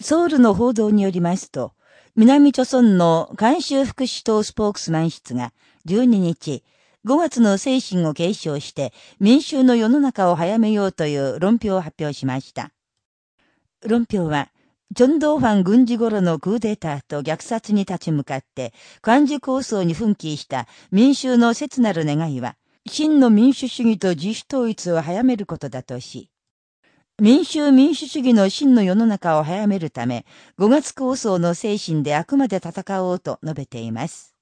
ソウルの報道によりますと、南朝村の監修福祉党スポークスマン室が12日、5月の精神を継承して民衆の世の中を早めようという論評を発表しました。論評は、ジョンドーファン軍事頃のクーデターと虐殺に立ち向かって、漢字構想に奮起した民衆の切なる願いは、真の民主主義と自主統一を早めることだとし、民衆民主主義の真の世の中を早めるため、5月構想の精神であくまで戦おうと述べています。